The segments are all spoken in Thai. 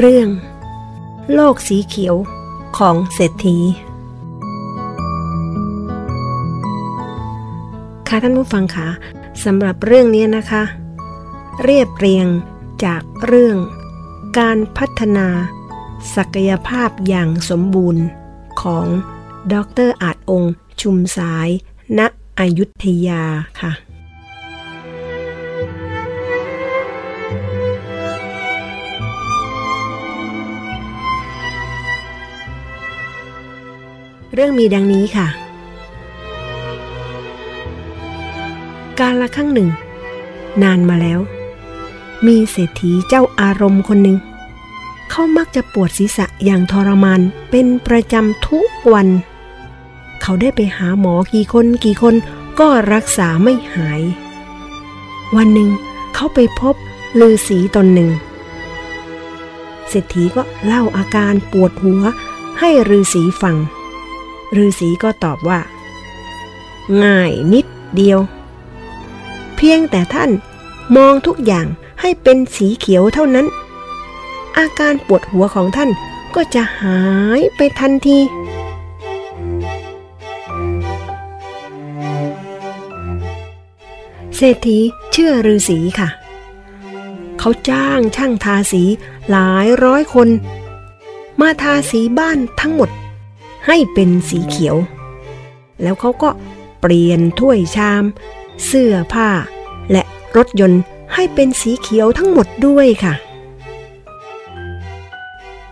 เรื่อง โลกสีเขียวของเศรษฐี ค่ะท่านผู้ฟังคะสำหรับเรื่องนี้นะคะ เรียบเรียงจากเรื่อง การพัฒนา ศักยภาพอย่างสมบูรณ์ของดรอาจองค์ ชุมสาย ณ อยุธยาค่ะ เรื่องมีดังนี้ค่ะ การละครั้งหนึ่ง นานมาแล้ว มีเศรษฐีเจ้าอารมณ์คนหนึ่ง เขามักจะปวดศีรษะอย่างทรมานเป็นประจำทุกวัน เขาได้ไปหาหมอกี่คนกี่คนก็รักษาไม่หาย วันหนึ่งเขาไปพบลือสีตนหนึ่ง เศรษฐีก็เล่าอาการปวดหัวให้ฤาษีฟัง ฤาษีก็ตอบว่า ง่ายนิดเดียว เพียงแต่ท่านมองทุกอย่างให้เป็นสีเขียวเท่านั้น อาการปวดหัวของท่านก็จะหายไปทันทีเศรษฐีเชื่อฤาษีค่ะ เขาจ้างช่างทาสีหลายร้อยคน มาทาสีบ้านทั้งหมด ให้เป็นสีเขียว แล้วเขาก็เปลี่ยนถ้วยชาม เสื้อผ้า และรถยนต์ให้เป็นสีเขียวทั้งหมดด้วยค่ะ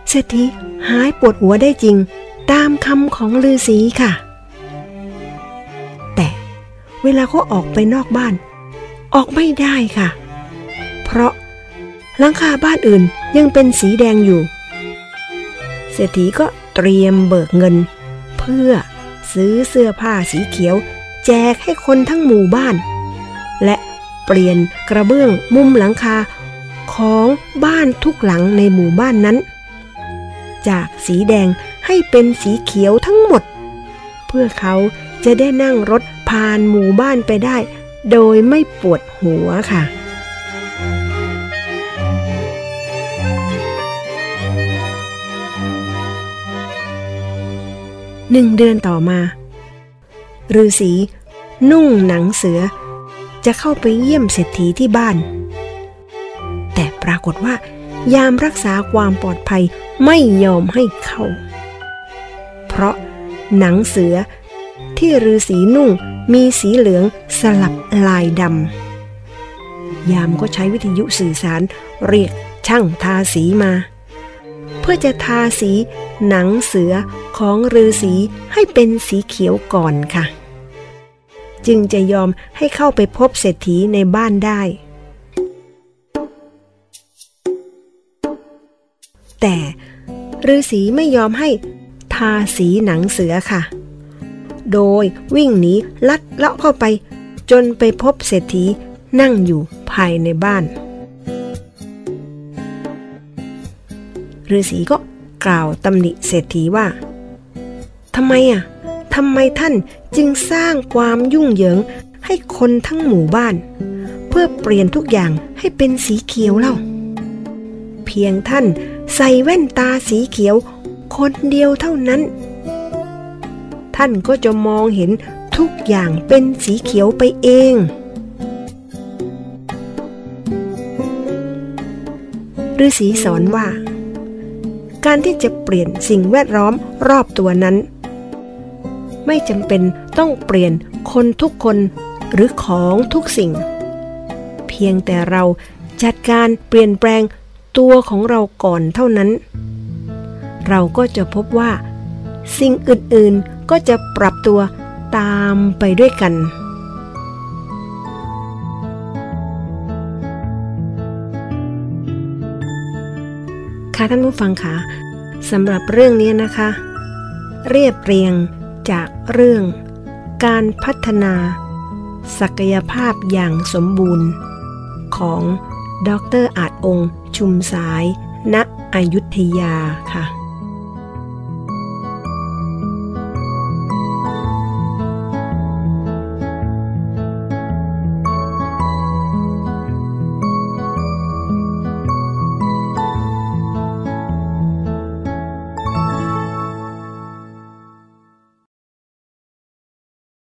เศรษฐีหายปวดหัวได้จริงตามคำของลือสีค่ะ แต่เวลาเขาออกไปนอกบ้าน ออกไม่ได้ค่ะ เพราะหลังคาบ้านอื่นยังเป็นสีแดงอยู่ เศรษฐีก็ เตรียมเบิกเงิน เพื่อซื้อเสื้อผ้าสีเขียว แจกให้คนทั้งหมู่บ้าน และเปลี่ยนกระเบื้องมุมหลังคาของบ้านทุกหลังในหมู่บ้านนั้น จากสีแดงให้เป็นสีเขียวทั้งหมด เพื่อเขาจะได้นั่งรถผ่านหมู่บ้านไปได้ โดยไม่ปวดหัวค่ะ หนึ่งเดือนต่อมาฤาษีนุ่งหนังเสือ จะเข้าไปเยี่ยมเศรษฐีที่บ้าน แต่ปรากฏว่า ยามรักษาความปลอดภัยไม่ยอมให้เข้า เพราะหนังเสือที่ฤาษีนุ่งมีสีเหลืองสลับลายดำยามก็ใช้วิทยุสื่อสารเรียกช่างทาสีมา เพื่อจะทาสีหนังเสือของฤาษีให้เป็นสีเขียวก่อนค่ะ จึงจะยอมให้เข้าไปพบเศรษฐีในบ้านได้ แต่ฤาษีไม่ยอมให้ทาสีหนังเสือค่ะ โดยวิ่งหนีลัดเลาะเข้าไป จนไปพบเศรษฐีนั่งอยู่ภายในบ้าน ฤาษีก็กล่าวตำหนิเศรษฐีว่าทำไมอะทำไมท่านจึงสร้างความยุ่งเหยิงให้คนทั้งหมู่บ้าน เพื่อเปลี่ยนทุกอย่างให้เป็นสีเขียวเล่า เพียงท่านใส่แว่นตาสีเขียว คนเดียวเท่านั้น ท่านก็จะมองเห็นทุกอย่างเป็นสีเขียวไปเอง ฤาษีสอนว่า การที่จะเปลี่ยนสิ่งแวดล้อมรอบตัวนั้น ไม่จำเป็นต้องเปลี่ยนคนทุกคนหรือของทุกสิ่ง เพียงแต่เราจัดการเปลี่ยนแปลงตัวของเราก่อนเท่านั้น เราก็จะพบว่า สิ่งอื่นๆก็จะปรับตัวตามไปด้วยกัน ค่ะท่านผู้ฟังคะสำหรับเรื่องนี้นะคะ เรียบเรียงจากเรื่อง การพัฒนา ศักยภาพอย่างสมบูรณ์ ของดรอาจองค์ ชุมสาย ณ อยุธยาค่ะ